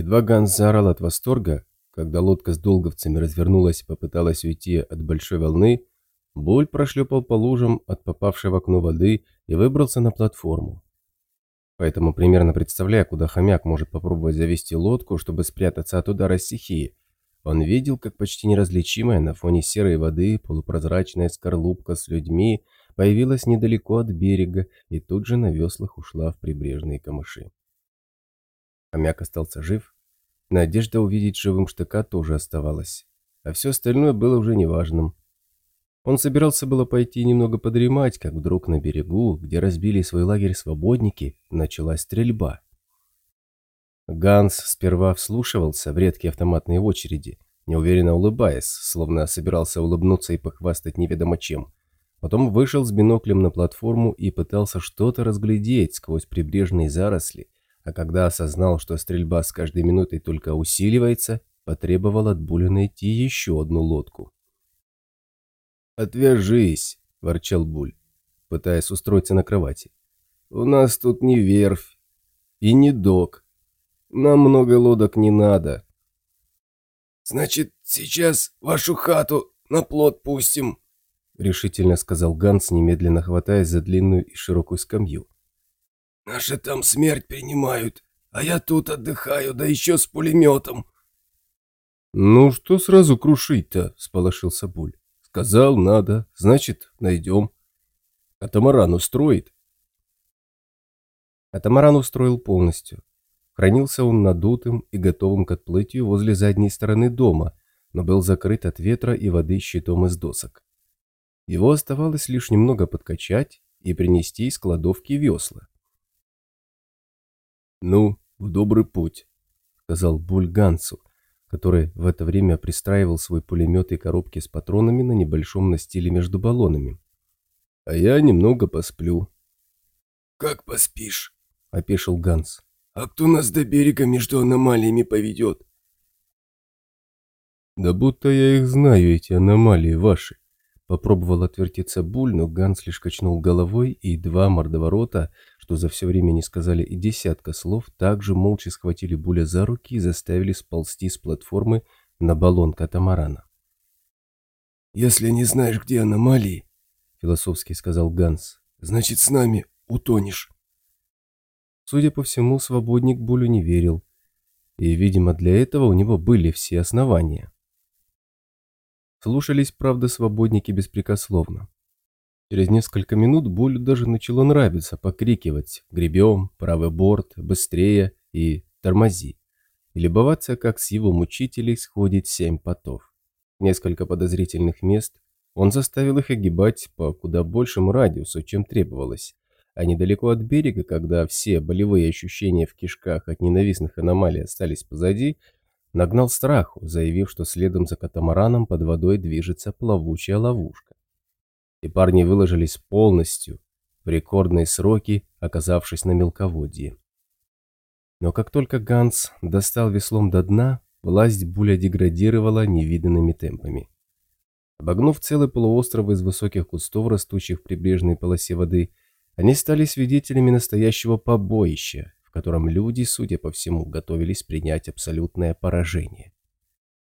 Едва Ганс заорал от восторга, когда лодка с долговцами развернулась и попыталась уйти от большой волны, Буль прошлепал по лужам от попавшей в окно воды и выбрался на платформу. Поэтому примерно представляя, куда хомяк может попробовать завести лодку, чтобы спрятаться от удара стихии, он видел, как почти неразличимая на фоне серой воды полупрозрачная скорлупка с людьми появилась недалеко от берега и тут же на веслах ушла в прибрежные камыши. Хомяк остался жив. Надежда увидеть живым штыка тоже оставалась. А все остальное было уже неважным. Он собирался было пойти немного подремать, как вдруг на берегу, где разбили свой лагерь свободники, началась стрельба. Ганс сперва вслушивался в редкие автоматные очереди, неуверенно улыбаясь, словно собирался улыбнуться и похвастать неведомо чем. Потом вышел с биноклем на платформу и пытался что-то разглядеть сквозь прибрежные заросли, а когда осознал, что стрельба с каждой минутой только усиливается, потребовал от Буля найти еще одну лодку. «Отвяжись!» – ворчал Буль, пытаясь устроиться на кровати. «У нас тут не верфь и не док. Нам много лодок не надо». «Значит, сейчас вашу хату на плот пустим», – решительно сказал Ганс, немедленно хватаясь за длинную и широкую скамью. «Наши там смерть принимают, а я тут отдыхаю, да еще с пулеметом». «Ну, что сразу крушить-то?» – сполошился Буль. Сказал, надо, значит, найдем. Катамаран устроит. Катамаран устроил полностью. Хранился он надутым и готовым к отплытию возле задней стороны дома, но был закрыт от ветра и воды щитом из досок. Его оставалось лишь немного подкачать и принести из кладовки весла. «Ну, в добрый путь», — сказал Бульгансу, который в это время пристраивал свой пулемет и коробки с патронами на небольшом настиле между баллонами. «А я немного посплю». «Как поспишь?» – опешил Ганс. «А кто нас до берега между аномалиями поведет?» «Да будто я их знаю, эти аномалии ваши», Попробовал отвертеться Буль, но Ганс лишь качнул головой, и два мордоворота, что за все время не сказали и десятка слов, также молча схватили Буля за руки и заставили сползти с платформы на баллон катамарана. «Если не знаешь, где аномалии, — философски сказал Ганс, — значит, с нами утонешь». Судя по всему, свободник Булю не верил, и, видимо, для этого у него были все основания. Слушались, правда, свободники беспрекословно. Через несколько минут Булю даже начало нравиться покрикивать «Гребем», «Правый борт», «Быстрее» и «Тормози» и любоваться, как с его мучителей сходит семь потов. Несколько подозрительных мест он заставил их огибать по куда большему радиусу, чем требовалось, а недалеко от берега, когда все болевые ощущения в кишках от ненавистных аномалий остались позади, нагнал страху, заявив, что следом за катамараном под водой движется плавучая ловушка. И парни выложились полностью, в рекордные сроки, оказавшись на мелководье. Но как только Ганс достал веслом до дна, власть Буля деградировала невиданными темпами. Обогнув целый полуостров из высоких кустов, растущих в прибрежной полосе воды, они стали свидетелями настоящего побоища, в котором люди, судя по всему, готовились принять абсолютное поражение.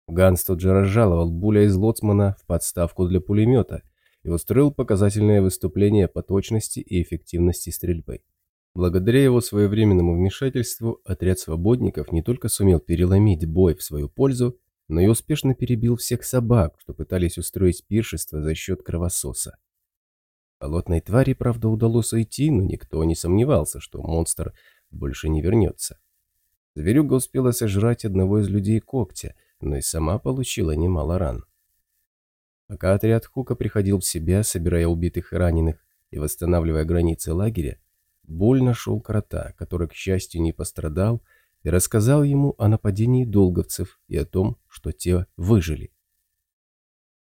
Ганс тут же разжаловал Буля из Лоцмана в подставку для пулемета и устроил показательное выступление по точности и эффективности стрельбы. Благодаря его своевременному вмешательству отряд свободников не только сумел переломить бой в свою пользу, но и успешно перебил всех собак, что пытались устроить пиршество за счет кровососа. Болотной твари, правда, удалось уйти, но никто не сомневался, что монстр больше не вернется. Зверюга успела сожрать одного из людей когтя, но и сама получила немало ран. Пока отряд Хука приходил в себя, собирая убитых и раненых и восстанавливая границы лагеря, Буль нашел крота, который, к счастью, не пострадал, и рассказал ему о нападении долговцев и о том, что те выжили.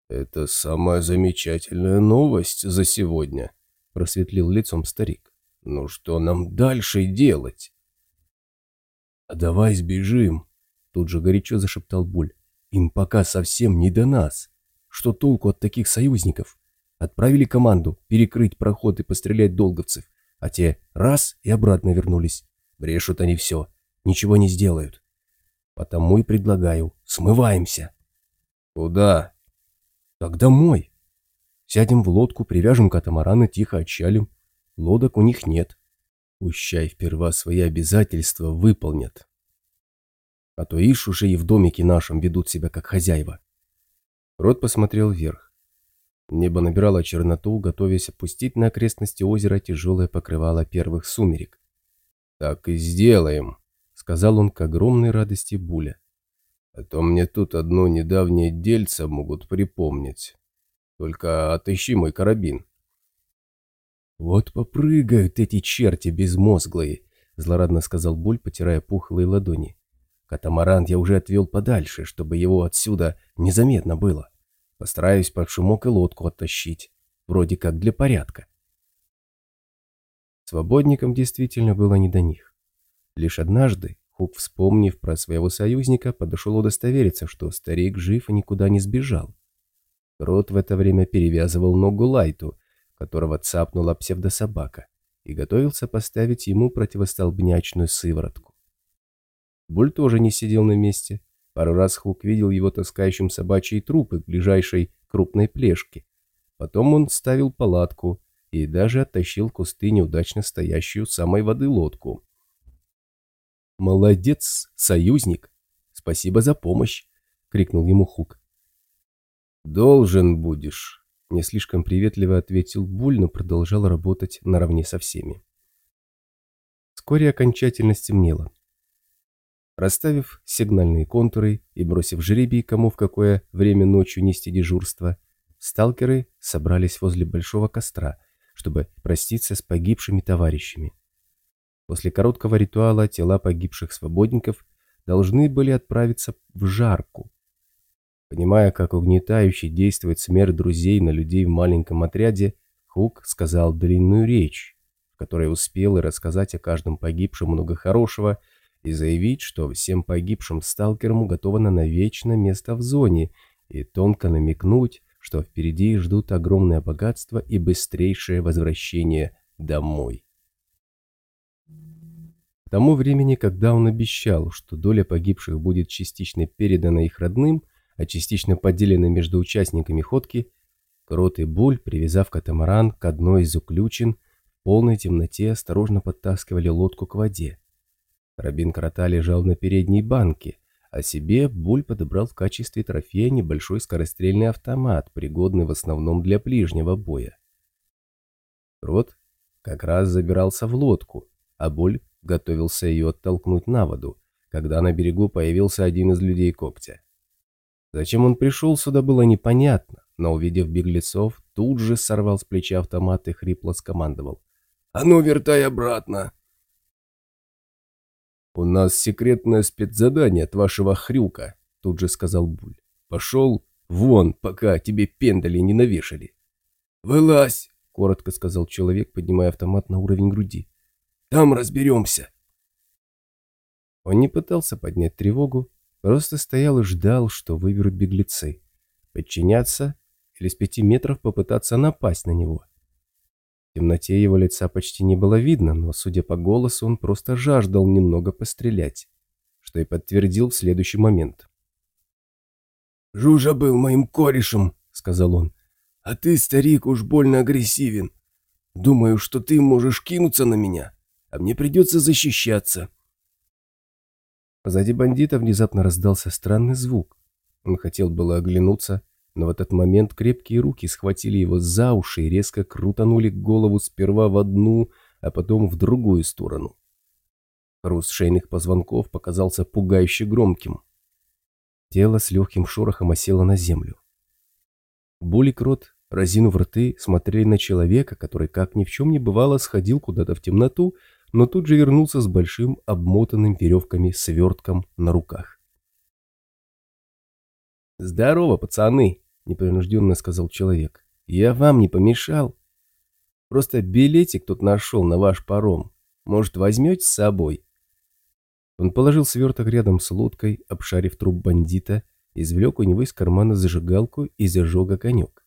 «Это самая замечательная новость за сегодня», — просветлил лицом старик. Ну что нам дальше делать? А давай сбежим, тут же горячо зашептал Буль. Им пока совсем не до нас. Что толку от таких союзников? Отправили команду перекрыть проход и пострелять долговцев, а те раз и обратно вернулись. Брешут они все, ничего не сделают. Потому и предлагаю, смываемся. Куда? Так домой. Сядем в лодку, привяжем катамаран и тихо отчалим. Лодок у них нет. Пущай вперва свои обязательства выполнят. А то ишь уже и в домике нашем ведут себя как хозяева. Рот посмотрел вверх. Небо набирало черноту, готовясь опустить на окрестности озера тяжелое покрывало первых сумерек. «Так и сделаем», — сказал он к огромной радости Буля. «А то мне тут одно недавнее дельце могут припомнить. Только отыщи мой карабин». «Вот попрыгают эти черти безмозглые», — злорадно сказал Буль, потирая пухлые ладони. Катамаран я уже отвел подальше, чтобы его отсюда незаметно было. Постараюсь под шумок и лодку оттащить. Вроде как для порядка. Свободникам действительно было не до них. Лишь однажды Хук, вспомнив про своего союзника, подошел удостовериться, что старик жив и никуда не сбежал. Рот в это время перевязывал ногу Лайту, которого цапнула псевдособака, и готовился поставить ему противостолбнячную сыворотку. Буль тоже не сидел на месте. Пару раз Хук видел его таскающим собачьи трупы к ближайшей крупной плешке. Потом он ставил палатку и даже оттащил кусты неудачно стоящую самой воды лодку. «Молодец, союзник! Спасибо за помощь!» — крикнул ему Хук. «Должен будешь!» — не слишком приветливо ответил Буль, но продолжал работать наравне со всеми. Вскоре окончательно стемнело. Расставив сигнальные контуры и бросив жребий, кому в какое время ночью нести дежурство, сталкеры собрались возле большого костра, чтобы проститься с погибшими товарищами. После короткого ритуала тела погибших свободников должны были отправиться в жарку. Понимая, как угнетающе действует смерть друзей на людей в маленьком отряде, Хук сказал длинную речь, в которой успел и рассказать о каждом погибшем много хорошего, и заявить, что всем погибшим сталкерам уготовано навечно место в зоне, и тонко намекнуть, что впереди ждут огромное богатство и быстрейшее возвращение домой. К тому времени, когда он обещал, что доля погибших будет частично передана их родным, а частично поделена между участниками ходки, Крот и Буль, привязав катамаран к одной из уключен, в полной темноте осторожно подтаскивали лодку к воде. Карабин крота лежал на передней банке, а себе Буль подобрал в качестве трофея небольшой скорострельный автомат, пригодный в основном для ближнего боя. Крот как раз забирался в лодку, а Буль готовился ее оттолкнуть на воду, когда на берегу появился один из людей когтя. Зачем он пришел сюда, было непонятно, но, увидев беглецов, тут же сорвал с плеча автомат и хрипло скомандовал. «А ну, вертай обратно!» «У нас секретное спецзадание от вашего хрюка», — тут же сказал Буль. «Пошел вон, пока тебе пендали не навешали». «Вылазь», — коротко сказал человек, поднимая автомат на уровень груди. «Там разберемся». Он не пытался поднять тревогу, просто стоял и ждал, что выберут беглецы. Подчиняться или с пяти метров попытаться напасть на него. В темноте его лица почти не было видно, но, судя по голосу, он просто жаждал немного пострелять, что и подтвердил в следующий момент. «Жужа был моим корешем», — сказал он. «А ты, старик, уж больно агрессивен. Думаю, что ты можешь кинуться на меня, а мне придется защищаться». Позади бандита внезапно раздался странный звук. Он хотел было оглянуться, но в этот момент крепкие руки схватили его за уши и резко крутанули голову сперва в одну, а потом в другую сторону. Хруст шейных позвонков показался пугающе громким. Тело с легким шорохом осело на землю. Буль и Крот, разинув рты, смотрели на человека, который, как ни в чем не бывало, сходил куда-то в темноту, но тут же вернулся с большим обмотанным веревками свертком на руках. «Здорово, пацаны!» непринужденно сказал человек. «Я вам не помешал. Просто билетик тут нашел на ваш паром. Может, возьмете с собой?» Он положил сверток рядом с лодкой, обшарив труп бандита, извлек у него из кармана зажигалку и зажег огонек.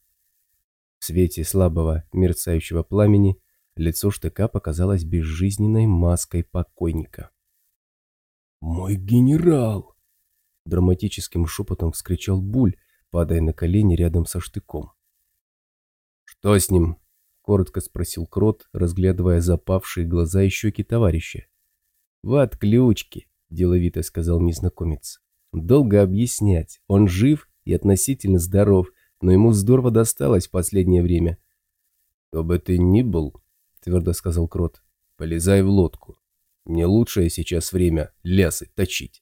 В свете слабого мерцающего пламени лицо штыка показалось безжизненной маской покойника. «Мой генерал!» Драматическим шепотом вскричал Буль, падая на колени рядом со штыком. «Что с ним?» — коротко спросил Крот, разглядывая запавшие глаза и щеки товарища. «В отключке», — деловито сказал незнакомец. «Долго объяснять. Он жив и относительно здоров, но ему здорово досталось в последнее время». «Кто бы ты ни был», — твердо сказал Крот, — «полезай в лодку. Не лучшее сейчас время лясы точить».